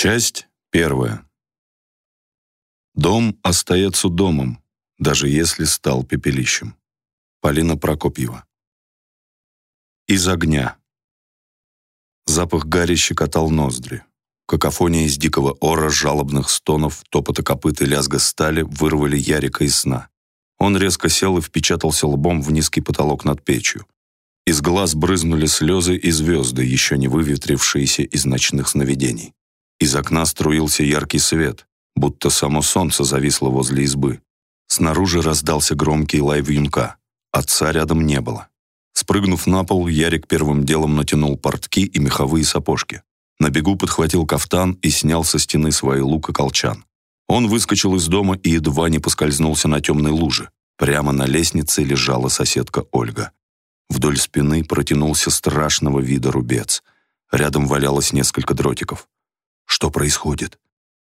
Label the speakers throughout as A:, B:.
A: Часть первая. Дом остается домом, даже если стал пепелищем. Полина Прокопьева. Из огня. Запах гари щекотал ноздри. Какофония из дикого ора, жалобных стонов, топота копыт и лязга стали вырвали Ярика из сна. Он резко сел и впечатался лбом в низкий потолок над печью. Из глаз брызнули слезы и звезды, еще не выветрившиеся из ночных сновидений. Из окна струился яркий свет, будто само солнце зависло возле избы. Снаружи раздался громкий лай вьюнка. Отца рядом не было. Спрыгнув на пол, Ярик первым делом натянул портки и меховые сапожки. На бегу подхватил кафтан и снял со стены свои лук и колчан. Он выскочил из дома и едва не поскользнулся на темной луже. Прямо на лестнице лежала соседка Ольга. Вдоль спины протянулся страшного вида рубец. Рядом валялось несколько дротиков. Что происходит?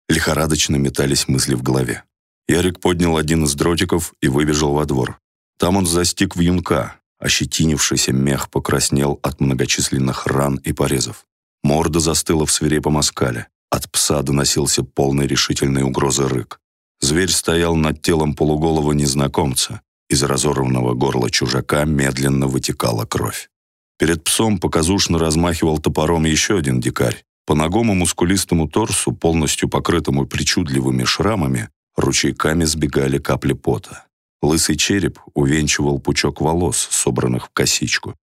A: Лихорадочно метались мысли в голове. Ярик поднял один из дротиков и выбежал во двор. Там он застиг вьюнка, Ощетинившийся мех покраснел от многочисленных ран и порезов. Морда застыла в свирепом оскале. От пса доносился полный решительной угрозы рык. Зверь стоял над телом полуголого незнакомца. Из разорванного горла чужака медленно вытекала кровь. Перед псом показушно размахивал топором еще один дикарь. По ногому мускулистому торсу, полностью покрытому причудливыми шрамами, ручейками сбегали капли пота. Лысый череп увенчивал пучок волос, собранных в косичку.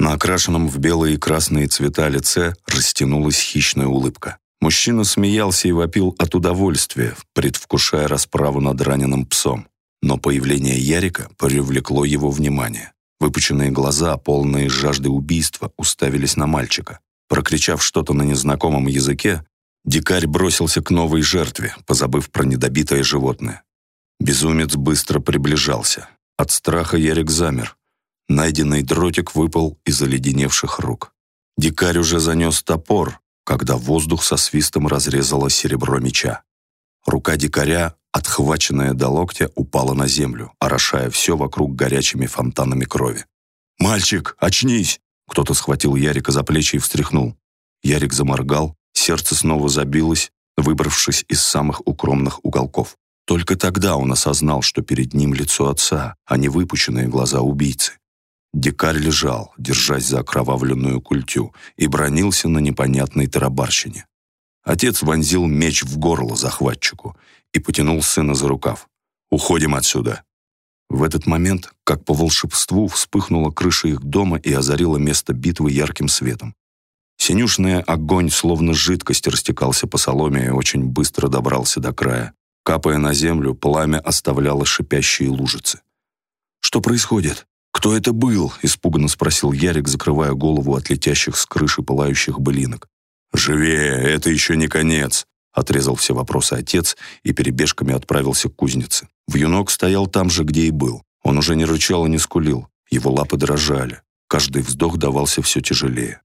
A: На окрашенном в белые и красные цвета лице растянулась хищная улыбка. Мужчина смеялся и вопил от удовольствия, предвкушая расправу над раненым псом. Но появление Ярика привлекло его внимание. Выпученные глаза, полные жажды убийства, уставились на мальчика. Прокричав что-то на незнакомом языке, дикарь бросился к новой жертве, позабыв про недобитое животное. Безумец быстро приближался. От страха Ярик замер. Найденный дротик выпал из оледеневших рук. Дикарь уже занес топор, когда воздух со свистом разрезало серебро меча. Рука дикаря, отхваченная до локтя, упала на землю, орошая все вокруг горячими фонтанами крови. «Мальчик, очнись!» Кто-то схватил Ярика за плечи и встряхнул. Ярик заморгал, сердце снова забилось, выбравшись из самых укромных уголков. Только тогда он осознал, что перед ним лицо отца, а не выпученные глаза убийцы. Дикарь лежал, держась за окровавленную культю, и бронился на непонятной тарабарщине. Отец вонзил меч в горло захватчику и потянул сына за рукав. «Уходим отсюда!» В этот момент, как по волшебству, вспыхнула крыша их дома и озарила место битвы ярким светом. Синюшный огонь, словно жидкость, растекался по соломе и очень быстро добрался до края. Капая на землю, пламя оставляло шипящие лужицы. «Что происходит? Кто это был?» — испуганно спросил Ярик, закрывая голову от летящих с крыши пылающих былинок. «Живее, это еще не конец!» — отрезал все вопросы отец и перебежками отправился к кузнице. Вьюнок стоял там же, где и был. Он уже не рычал и не скулил. Его лапы дрожали. Каждый вздох давался все тяжелее.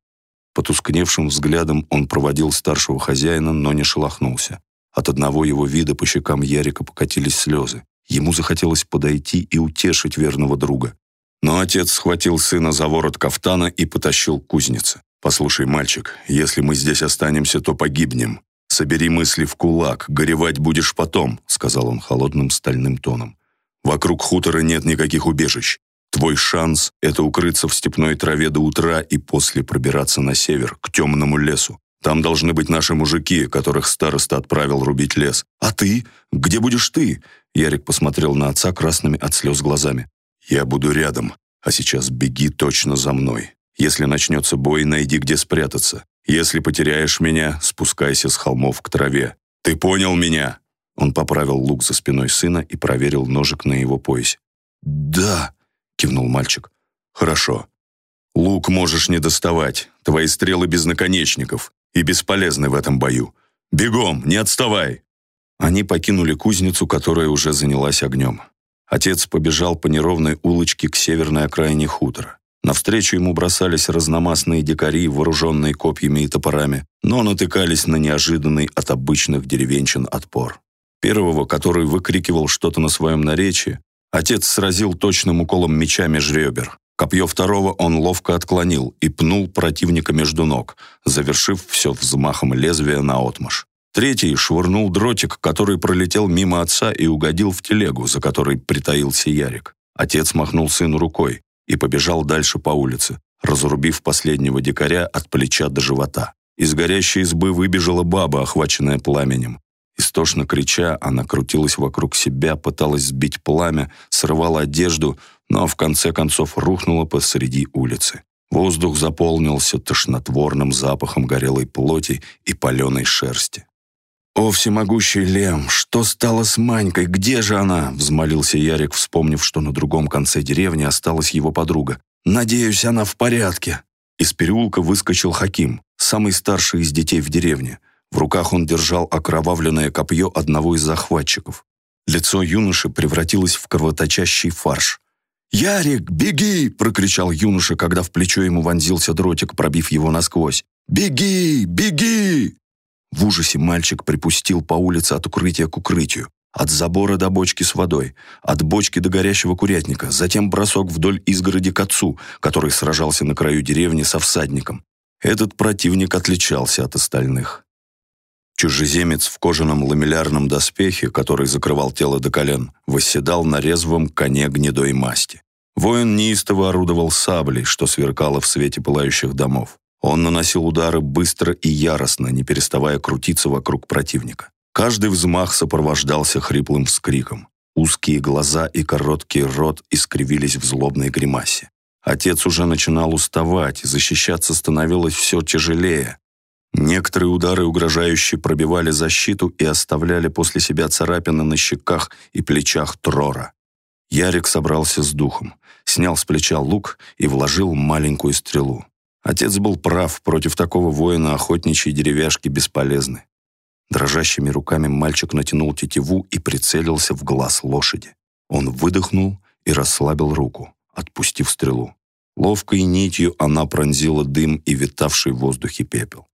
A: Потускневшим взглядом он проводил старшего хозяина, но не шелохнулся. От одного его вида по щекам Ярика покатились слезы. Ему захотелось подойти и утешить верного друга. Но отец схватил сына за ворот кафтана и потащил к кузнице. «Послушай, мальчик, если мы здесь останемся, то погибнем. Собери мысли в кулак, горевать будешь потом», сказал он холодным стальным тоном. «Вокруг хутора нет никаких убежищ. Твой шанс — это укрыться в степной траве до утра и после пробираться на север, к темному лесу. Там должны быть наши мужики, которых староста отправил рубить лес. А ты? Где будешь ты?» Ярик посмотрел на отца красными от слез глазами. «Я буду рядом, а сейчас беги точно за мной. Если начнется бой, найди, где спрятаться. Если потеряешь меня, спускайся с холмов к траве. Ты понял меня?» Он поправил лук за спиной сына и проверил ножик на его поясе. «Да», — кивнул мальчик. «Хорошо. Лук можешь не доставать. Твои стрелы без наконечников и бесполезны в этом бою. Бегом, не отставай!» Они покинули кузницу, которая уже занялась огнем. Отец побежал по неровной улочке к северной окраине хутора. Навстречу ему бросались разномастные дикари, вооруженные копьями и топорами, но натыкались на неожиданный от обычных деревенщин отпор. Первого, который выкрикивал что-то на своем наречии, отец сразил точным уколом меча меж ребер. Копье второго он ловко отклонил и пнул противника между ног, завершив все взмахом лезвия на отмаш. Третий швырнул дротик, который пролетел мимо отца и угодил в телегу, за которой притаился Ярик. Отец махнул сыну рукой и побежал дальше по улице, разрубив последнего дикаря от плеча до живота. Из горящей избы выбежала баба, охваченная пламенем. Истошно крича, она крутилась вокруг себя, пыталась сбить пламя, срывала одежду, но в конце концов рухнула посреди улицы. Воздух заполнился тошнотворным запахом горелой плоти и паленой шерсти. «О, всемогущий Лем, что стало с Манькой? Где же она?» — взмолился Ярик, вспомнив, что на другом конце деревни осталась его подруга. «Надеюсь, она в порядке». Из переулка выскочил Хаким, самый старший из детей в деревне. В руках он держал окровавленное копье одного из захватчиков. Лицо юноши превратилось в кровоточащий фарш. «Ярик, беги!» — прокричал юноша, когда в плечо ему вонзился дротик, пробив его насквозь. «Беги! Беги!» В ужасе мальчик припустил по улице от укрытия к укрытию, от забора до бочки с водой, от бочки до горящего курятника, затем бросок вдоль изгороди к отцу, который сражался на краю деревни со всадником. Этот противник отличался от остальных. Чужеземец в кожаном ламеллярном доспехе, который закрывал тело до колен, восседал на резвом коне гнедой масти. Воин неистово орудовал саблей, что сверкало в свете пылающих домов. Он наносил удары быстро и яростно, не переставая крутиться вокруг противника. Каждый взмах сопровождался хриплым вскриком. Узкие глаза и короткий рот искривились в злобной гримасе. Отец уже начинал уставать, защищаться становилось все тяжелее. Некоторые удары угрожающе пробивали защиту и оставляли после себя царапины на щеках и плечах Трора. Ярик собрался с духом, снял с плеча лук и вложил маленькую стрелу. Отец был прав, против такого воина охотничьи деревяшки бесполезны. Дрожащими руками мальчик натянул тетиву и прицелился в глаз лошади. Он выдохнул и расслабил руку, отпустив стрелу. Ловкой нитью она пронзила дым и витавший в воздухе пепел.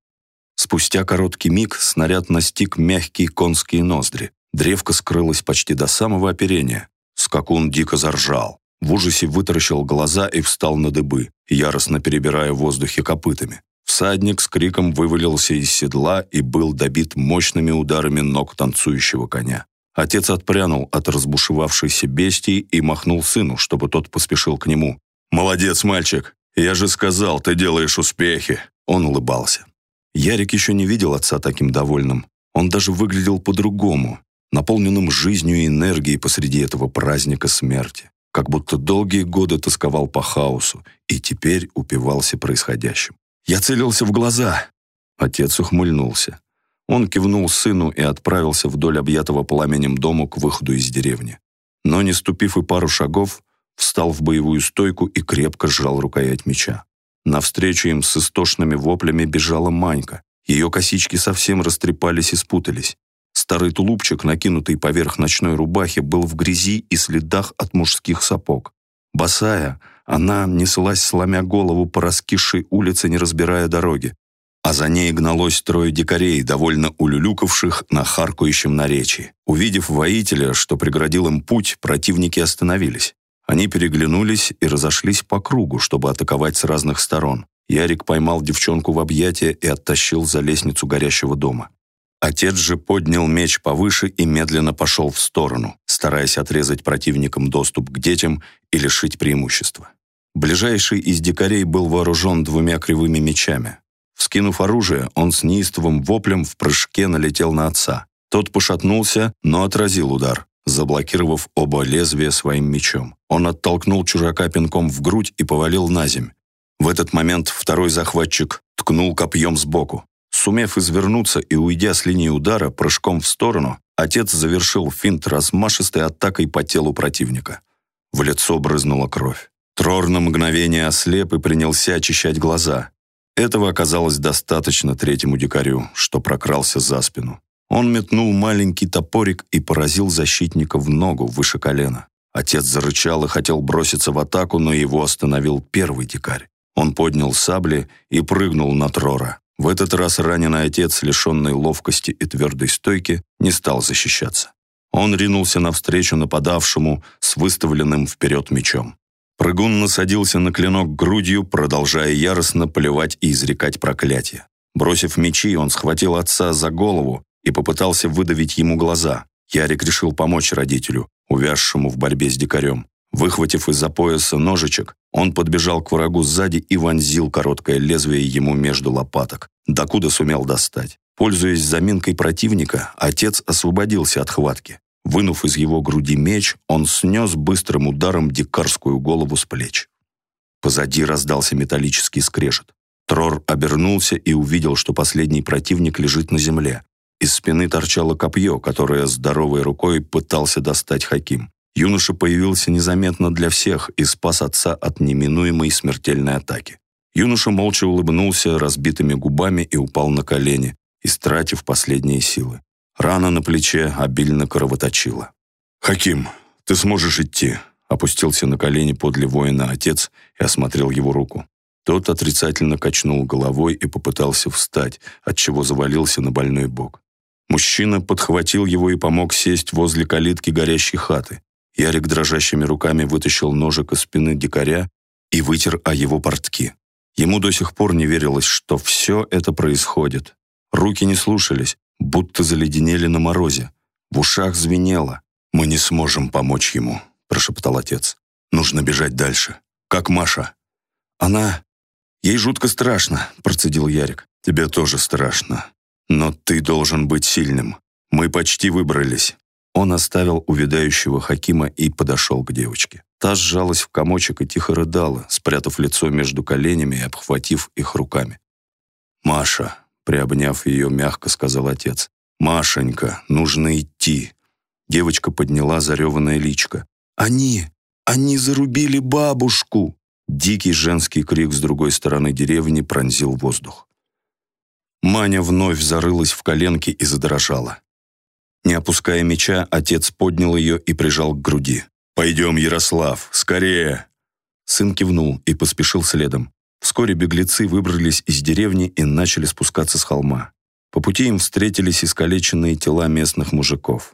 A: Спустя короткий миг снаряд настиг мягкие конские ноздри. Древко скрылось почти до самого оперения. Скакун дико заржал. В ужасе вытаращил глаза и встал на дыбы, яростно перебирая в воздухе копытами. Всадник с криком вывалился из седла и был добит мощными ударами ног танцующего коня. Отец отпрянул от разбушевавшейся бестии и махнул сыну, чтобы тот поспешил к нему. «Молодец, мальчик! Я же сказал, ты делаешь успехи!» Он улыбался. Ярик еще не видел отца таким довольным. Он даже выглядел по-другому, наполненным жизнью и энергией посреди этого праздника смерти как будто долгие годы тосковал по хаосу и теперь упивался происходящим. «Я целился в глаза!» Отец ухмыльнулся. Он кивнул сыну и отправился вдоль объятого пламенем дома к выходу из деревни. Но, не ступив и пару шагов, встал в боевую стойку и крепко сжал рукоять меча. Навстречу им с истошными воплями бежала Манька. Ее косички совсем растрепались и спутались. Старый тулупчик, накинутый поверх ночной рубахи, был в грязи и следах от мужских сапог. Босая, она неслась, сломя голову по раскисшей улице, не разбирая дороги. А за ней гналось трое дикарей, довольно улюлюкавших на харкающем наречии. Увидев воителя, что преградил им путь, противники остановились. Они переглянулись и разошлись по кругу, чтобы атаковать с разных сторон. Ярик поймал девчонку в объятия и оттащил за лестницу горящего дома. Отец же поднял меч повыше и медленно пошел в сторону, стараясь отрезать противникам доступ к детям и лишить преимущества. Ближайший из дикарей был вооружен двумя кривыми мечами. Вскинув оружие, он с неистовым воплем в прыжке налетел на отца. Тот пошатнулся, но отразил удар, заблокировав оба лезвия своим мечом. Он оттолкнул чужака пинком в грудь и повалил на земь. В этот момент второй захватчик ткнул копьем сбоку. Сумев извернуться и уйдя с линии удара прыжком в сторону, отец завершил финт размашистой атакой по телу противника. В лицо брызнула кровь. Трор на мгновение ослеп и принялся очищать глаза. Этого оказалось достаточно третьему дикарю, что прокрался за спину. Он метнул маленький топорик и поразил защитника в ногу выше колена. Отец зарычал и хотел броситься в атаку, но его остановил первый дикарь. Он поднял сабли и прыгнул на Трора. В этот раз раненый отец, лишенный ловкости и твердой стойки, не стал защищаться. Он ринулся навстречу нападавшему с выставленным вперед мечом. Прыгун насадился на клинок грудью, продолжая яростно поливать и изрекать проклятия. Бросив мечи, он схватил отца за голову, и попытался выдавить ему глаза. Ярик решил помочь родителю, увязшему в борьбе с дикарем. Выхватив из-за пояса ножичек, он подбежал к врагу сзади и вонзил короткое лезвие ему между лопаток, докуда сумел достать. Пользуясь заминкой противника, отец освободился от хватки. Вынув из его груди меч, он снес быстрым ударом дикарскую голову с плеч. Позади раздался металлический скрежет. Трор обернулся и увидел, что последний противник лежит на земле. Из спины торчало копье, которое здоровой рукой пытался достать Хаким. Юноша появился незаметно для всех и спас отца от неминуемой смертельной атаки. Юноша молча улыбнулся разбитыми губами и упал на колени, истратив последние силы. Рана на плече обильно кровоточила. «Хаким, ты сможешь идти», опустился на колени подле воина отец и осмотрел его руку. Тот отрицательно качнул головой и попытался встать, отчего завалился на больной бок. Мужчина подхватил его и помог сесть возле калитки горящей хаты. Ярик дрожащими руками вытащил ножик из спины дикаря и вытер о его портки. Ему до сих пор не верилось, что все это происходит. Руки не слушались, будто заледенели на морозе. В ушах звенело. «Мы не сможем помочь ему», — прошептал отец. «Нужно бежать дальше. Как Маша?» «Она... Ей жутко страшно», — процедил Ярик. «Тебе тоже страшно. Но ты должен быть сильным. Мы почти выбрались». Он оставил увядающего Хакима и подошел к девочке. Та сжалась в комочек и тихо рыдала, спрятав лицо между коленями и обхватив их руками. «Маша», приобняв ее, мягко сказал отец, «Машенька, нужно идти». Девочка подняла зареванное личко. «Они! Они зарубили бабушку!» Дикий женский крик с другой стороны деревни пронзил воздух. Маня вновь зарылась в коленки и задрожала. Не опуская меча, отец поднял ее и прижал к груди. «Пойдем, Ярослав, скорее!» Сын кивнул и поспешил следом. Вскоре беглецы выбрались из деревни и начали спускаться с холма. По пути им встретились искалеченные тела местных мужиков.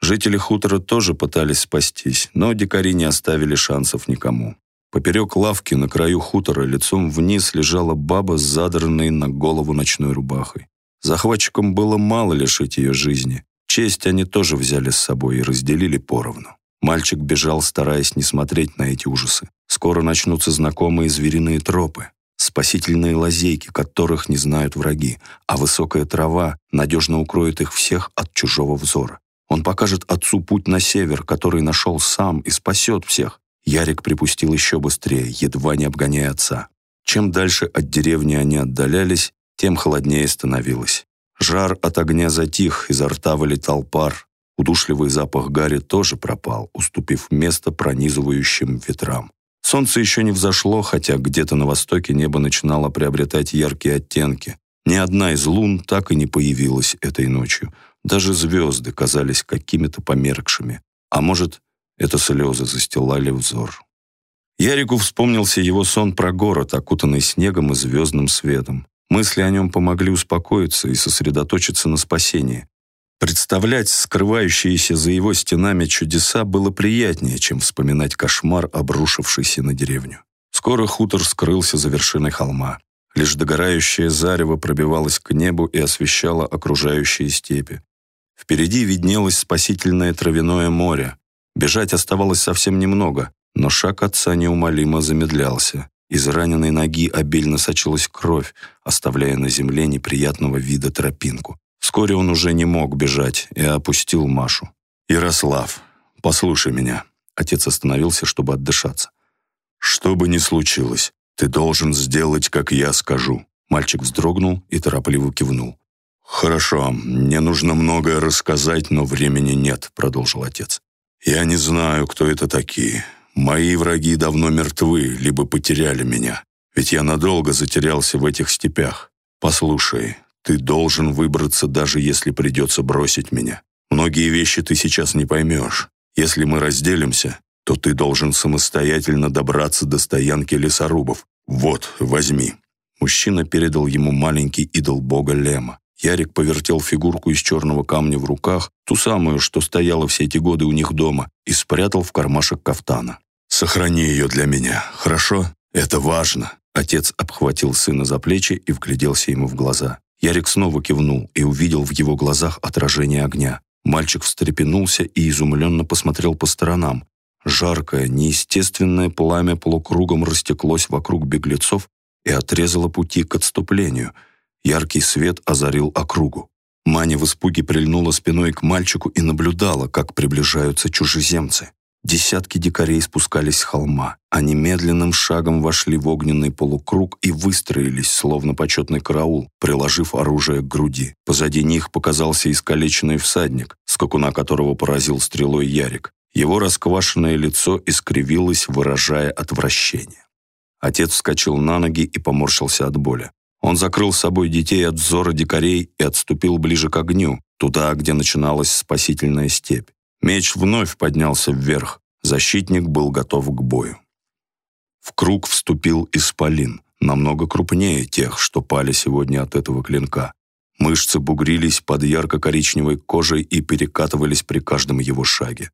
A: Жители хутора тоже пытались спастись, но дикари не оставили шансов никому. Поперек лавки на краю хутора лицом вниз лежала баба с задранной на голову ночной рубахой. Захватчикам было мало лишить ее жизни. Честь они тоже взяли с собой и разделили поровну. Мальчик бежал, стараясь не смотреть на эти ужасы. Скоро начнутся знакомые звериные тропы, спасительные лазейки, которых не знают враги, а высокая трава надежно укроет их всех от чужого взора. Он покажет отцу путь на север, который нашел сам и спасет всех. Ярик припустил еще быстрее, едва не обгоняя отца. Чем дальше от деревни они отдалялись, тем холоднее становилось. Жар от огня затих, изо рта вылетал пар. Удушливый запах гари тоже пропал, уступив место пронизывающим ветрам. Солнце еще не взошло, хотя где-то на востоке небо начинало приобретать яркие оттенки. Ни одна из лун так и не появилась этой ночью. Даже звезды казались какими-то померкшими. А может, это слезы застилали взор. Ярику вспомнился его сон про город, окутанный снегом и звездным светом. Мысли о нем помогли успокоиться и сосредоточиться на спасении. Представлять скрывающиеся за его стенами чудеса было приятнее, чем вспоминать кошмар, обрушившийся на деревню. Скоро хутор скрылся за вершиной холма. Лишь догорающее зарево пробивалось к небу и освещало окружающие степи. Впереди виднелось спасительное травяное море. Бежать оставалось совсем немного, но шаг отца неумолимо замедлялся. Из раненой ноги обильно сочилась кровь, оставляя на земле неприятного вида тропинку. Вскоре он уже не мог бежать и опустил Машу. «Ярослав, послушай меня». Отец остановился, чтобы отдышаться. «Что бы ни случилось, ты должен сделать, как я скажу». Мальчик вздрогнул и торопливо кивнул. «Хорошо, мне нужно многое рассказать, но времени нет», — продолжил отец. «Я не знаю, кто это такие. Мои враги давно мертвы, либо потеряли меня. Ведь я надолго затерялся в этих степях. Послушай, ты должен выбраться, даже если придется бросить меня. Многие вещи ты сейчас не поймешь. Если мы разделимся, то ты должен самостоятельно добраться до стоянки лесорубов. Вот, возьми». Мужчина передал ему маленький идол бога Лема. Ярик повертел фигурку из черного камня в руках, ту самую, что стояла все эти годы у них дома, и спрятал в кармашек кафтана. «Сохрани ее для меня, хорошо? Это важно!» Отец обхватил сына за плечи и вгляделся ему в глаза. Ярик снова кивнул и увидел в его глазах отражение огня. Мальчик встрепенулся и изумленно посмотрел по сторонам. Жаркое, неестественное пламя полукругом растеклось вокруг беглецов и отрезало пути к отступлению. Яркий свет озарил округу. Маня в испуге прильнула спиной к мальчику и наблюдала, как приближаются чужеземцы. Десятки дикарей спускались с холма. Они медленным шагом вошли в огненный полукруг и выстроились, словно почетный караул, приложив оружие к груди. Позади них показался искалеченный всадник, скакуна которого поразил стрелой Ярик. Его расквашенное лицо искривилось, выражая отвращение. Отец вскочил на ноги и поморщился от боли. Он закрыл с собой детей от взора дикарей и отступил ближе к огню, туда, где начиналась спасительная степь. Меч вновь поднялся вверх. Защитник был готов к бою. В круг вступил исполин, намного крупнее тех, что пали сегодня от этого клинка. Мышцы бугрились под ярко-коричневой кожей и перекатывались при каждом его шаге.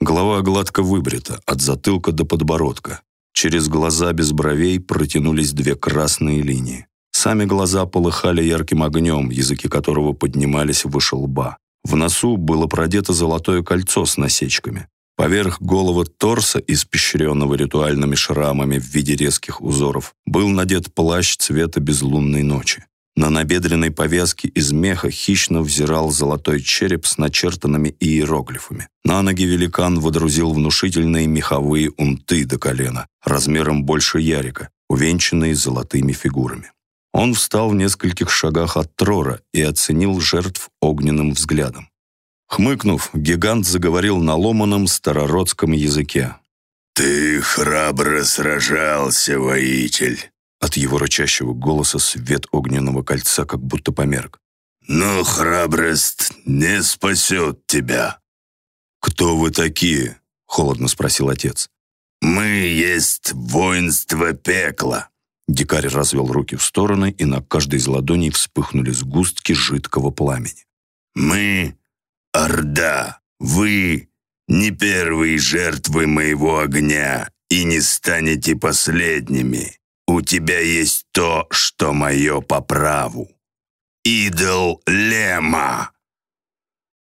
A: Голова гладко выбрита, от затылка до подбородка. Через глаза без бровей протянулись две красные линии. Сами глаза полыхали ярким огнем, языки которого поднимались выше лба. В носу было продето золотое кольцо с насечками. Поверх головы торса, испещренного ритуальными шрамами в виде резких узоров, был надет плащ цвета безлунной ночи. На набедренной повязке из меха хищно взирал золотой череп с начертанными иероглифами. На ноги великан водрузил внушительные меховые унты до колена, размером больше ярика, увенчанные золотыми фигурами. Он встал в нескольких шагах от Трора и оценил жертв огненным взглядом. Хмыкнув, гигант заговорил на ломаном старородском языке.
B: «Ты храбро сражался, воитель!»
A: От его рычащего голоса свет огненного кольца как будто померк.
B: «Но храбрость не спасет тебя!»
A: «Кто вы такие?» — холодно спросил отец.
B: «Мы есть воинство пекла!»
A: Дикарь развел руки в стороны, и на каждой из ладоней вспыхнули сгустки жидкого пламени.
B: «Мы — Орда, вы — не первые жертвы моего огня и не станете последними. У тебя есть то, что мое по праву. Идол Лема!»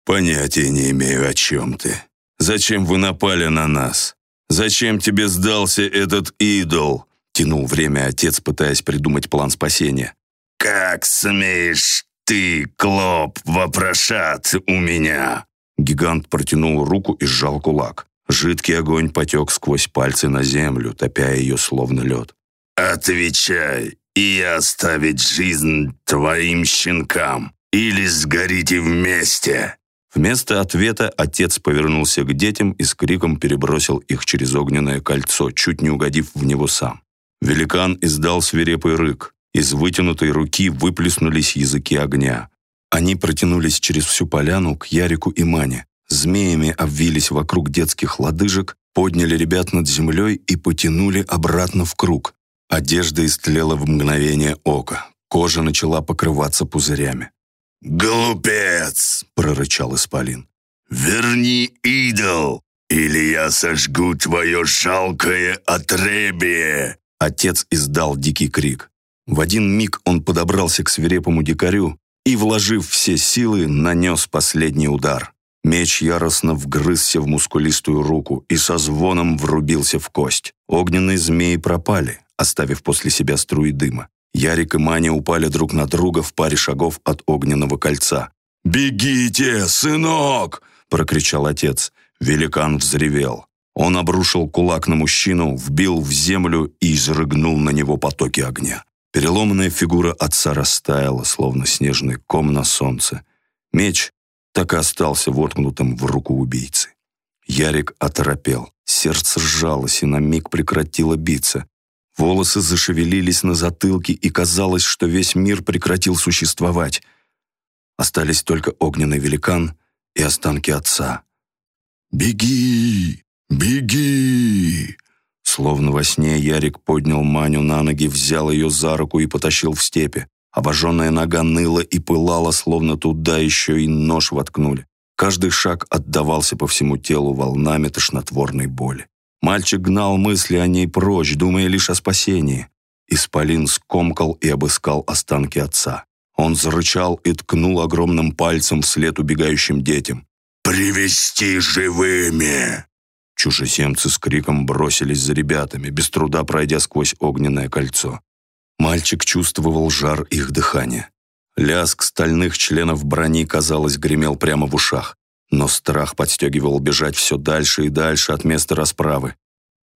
A: «Понятия не имею, о чем ты. Зачем вы напали на нас? Зачем тебе сдался этот идол?» Тянул время отец, пытаясь придумать план спасения.
B: «Как смеешь ты, Клоп, вопрошать у меня?»
A: Гигант протянул руку и сжал кулак. Жидкий огонь потек сквозь пальцы на землю, топя ее словно лед.
B: «Отвечай, и оставить жизнь твоим щенкам, или сгорите вместе!»
A: Вместо ответа отец повернулся к детям и с криком перебросил их через огненное кольцо, чуть не угодив в него сам. Великан издал свирепый рык. Из вытянутой руки выплеснулись языки огня. Они протянулись через всю поляну к Ярику и Мане. Змеями обвились вокруг детских лодыжек, подняли ребят над землей и потянули обратно в круг. Одежда истлела в мгновение ока. Кожа начала покрываться пузырями.
B: «Глупец!»
A: — прорычал Исполин.
B: «Верни идол, или я сожгу твое жалкое отребие!»
A: Отец издал дикий крик. В один миг он подобрался к свирепому дикарю и, вложив все силы, нанес последний удар. Меч яростно вгрызся в мускулистую руку и со звоном врубился в кость. Огненные змеи пропали, оставив после себя струи дыма. Ярик и Маня упали друг на друга в паре шагов от огненного кольца. «Бегите, сынок!» — прокричал отец. Великан взревел. Он обрушил кулак на мужчину, вбил в землю и изрыгнул на него потоки огня. Переломанная фигура отца растаяла, словно снежный ком на солнце. Меч так и остался воткнутым в руку убийцы. Ярик оторопел, сердце сжалось и на миг прекратило биться. Волосы зашевелились на затылке, и казалось, что весь мир прекратил существовать. Остались только огненный великан и останки отца. «Беги!» «Беги!» Словно во сне Ярик поднял Маню на ноги, взял ее за руку и потащил в степи. Обожженная нога ныла и пылала, словно туда еще и нож воткнули. Каждый шаг отдавался по всему телу волнами тошнотворной боли. Мальчик гнал мысли о ней прочь, думая лишь о спасении. Исполин скомкал и обыскал останки отца. Он зарычал и ткнул огромным пальцем вслед убегающим детям.
B: «Привести живыми!»
A: Чужеземцы с криком бросились за ребятами, без труда пройдя сквозь огненное кольцо. Мальчик чувствовал жар их дыхания. Лязг стальных членов брони, казалось, гремел прямо в ушах. Но страх подстегивал бежать все дальше и дальше от места расправы.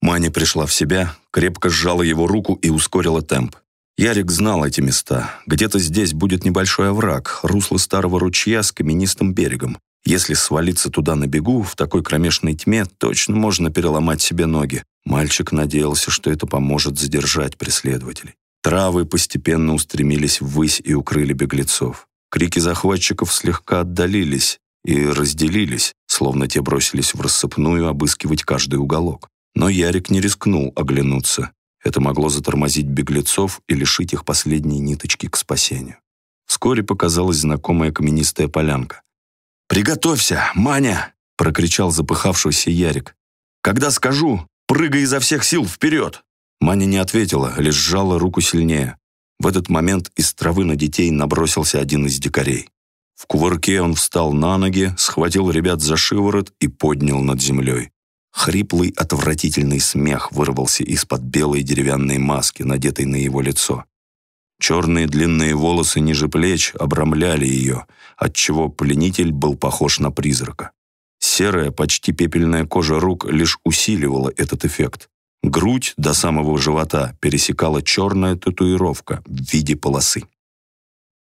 A: Маня пришла в себя, крепко сжала его руку и ускорила темп. Ярик знал эти места. Где-то здесь будет небольшой овраг, русло старого ручья с каменистым берегом. Если свалиться туда на бегу, в такой кромешной тьме, точно можно переломать себе ноги. Мальчик надеялся, что это поможет задержать преследователей. Травы постепенно устремились ввысь и укрыли беглецов. Крики захватчиков слегка отдалились и разделились, словно те бросились в рассыпную обыскивать каждый уголок. Но Ярик не рискнул оглянуться. Это могло затормозить беглецов и лишить их последней ниточки к спасению. Вскоре показалась знакомая каменистая полянка. «Приготовься, Маня!» — прокричал запыхавшийся Ярик. «Когда скажу, прыгай изо всех сил вперед!» Маня не ответила, лишь сжала руку сильнее. В этот момент из травы на детей набросился один из дикарей. В кувырке он встал на ноги, схватил ребят за шиворот и поднял над землей. Хриплый, отвратительный смех вырвался из-под белой деревянной маски, надетой на его лицо. Черные длинные волосы ниже плеч обрамляли ее, отчего пленитель был похож на призрака. Серая, почти пепельная кожа рук лишь усиливала этот эффект. Грудь до самого живота пересекала черная татуировка в виде полосы.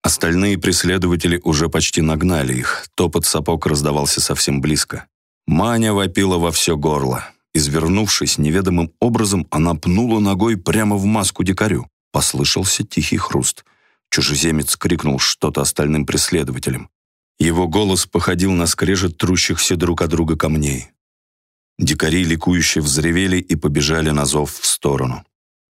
A: Остальные преследователи уже почти нагнали их, топот сапог раздавался совсем близко. Маня вопила во все горло. Извернувшись неведомым образом, она пнула ногой прямо в маску дикарю. Послышался тихий хруст. Чужеземец крикнул что-то остальным преследователям. Его голос походил на скрежет трущихся друг от друга камней. Дикари ликующе взревели и побежали на зов в сторону.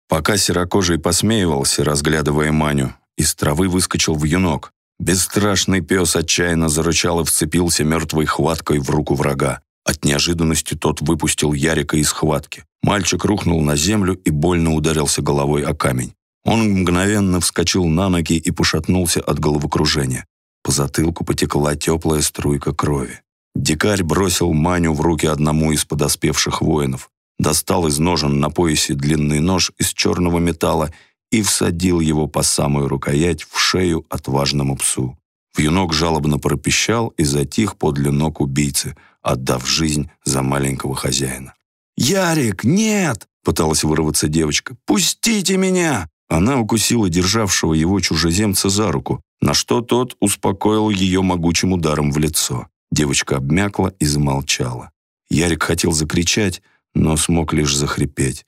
A: Пока серокожий посмеивался, разглядывая Маню, из травы выскочил вьюнок. Бесстрашный пес отчаянно зарычал и вцепился мертвой хваткой в руку врага. От неожиданности тот выпустил Ярика из хватки. Мальчик рухнул на землю и больно ударился головой о камень. Он мгновенно вскочил на ноги и пошатнулся от головокружения. По затылку потекла теплая струйка крови. Дикарь бросил Маню в руки одному из подоспевших воинов, достал из ножен на поясе длинный нож из черного металла и всадил его по самую рукоять в шею отважному псу. Вьюнок жалобно пропищал и затих подле ног убийцы, отдав жизнь за маленького хозяина. «Ярик, нет!» — пыталась вырваться девочка. «Пустите меня!» Она укусила державшего его чужеземца за руку, на что тот успокоил ее могучим ударом в лицо. Девочка обмякла и замолчала. Ярик хотел закричать, но смог лишь захрипеть.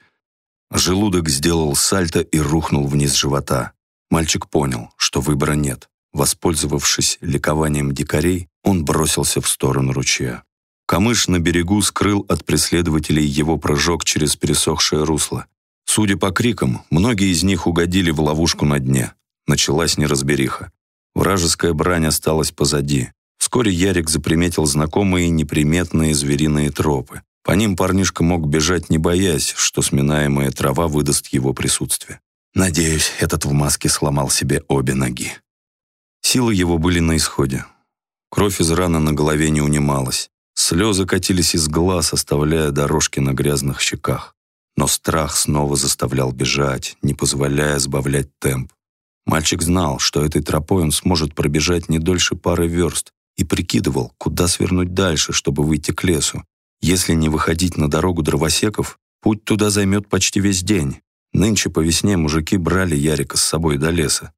A: Желудок сделал сальто и рухнул вниз живота. Мальчик понял, что выбора нет. Воспользовавшись ликованием дикарей, он бросился в сторону ручья. Камыш на берегу скрыл от преследователей его прыжок через пересохшее русло. Судя по крикам, многие из них угодили в ловушку на дне. Началась неразбериха. Вражеская брань осталась позади. Вскоре Ярик заприметил знакомые неприметные звериные тропы. По ним парнишка мог бежать, не боясь, что сминаемая трава выдаст его присутствие. Надеюсь, этот в маске сломал себе обе ноги. Силы его были на исходе. Кровь из раны на голове не унималась. Слезы катились из глаз, оставляя дорожки на грязных щеках. Но страх снова заставлял бежать, не позволяя сбавлять темп. Мальчик знал, что этой тропой он сможет пробежать не дольше пары верст, и прикидывал, куда свернуть дальше, чтобы выйти к лесу. Если не выходить на дорогу дровосеков, путь туда займет почти весь день. Нынче по весне мужики брали Ярика с собой до леса.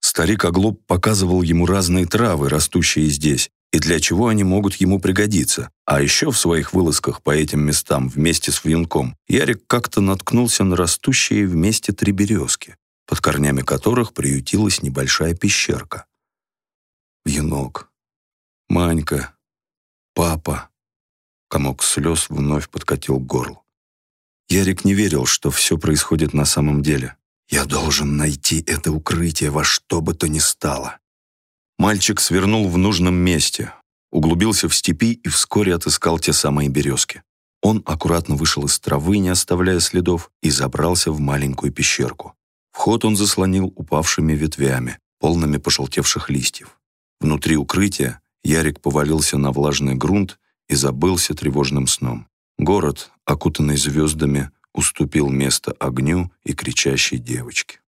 A: Старик Оглоб показывал ему разные травы, растущие здесь, и для чего они могут ему пригодиться. А еще в своих вылазках по этим местам вместе с вьюнком Ярик как-то наткнулся на растущие вместе три березки, под корнями которых приютилась небольшая пещерка. Вьюнок, Манька, папа. Комок слез вновь подкатил к горлу. Ярик не верил, что все происходит на самом деле. Я должен найти это укрытие во что бы то ни стало. Мальчик свернул в нужном месте, углубился в степи и вскоре отыскал те самые березки. Он аккуратно вышел из травы, не оставляя следов, и забрался в маленькую пещерку. Вход он заслонил упавшими ветвями. полными пожелтевших листьев. Внутри укрытия Ярик повалился на влажный грунт и забылся тревожным сном. Город, окутанный звездами, уступил место огню и кричащей девочке.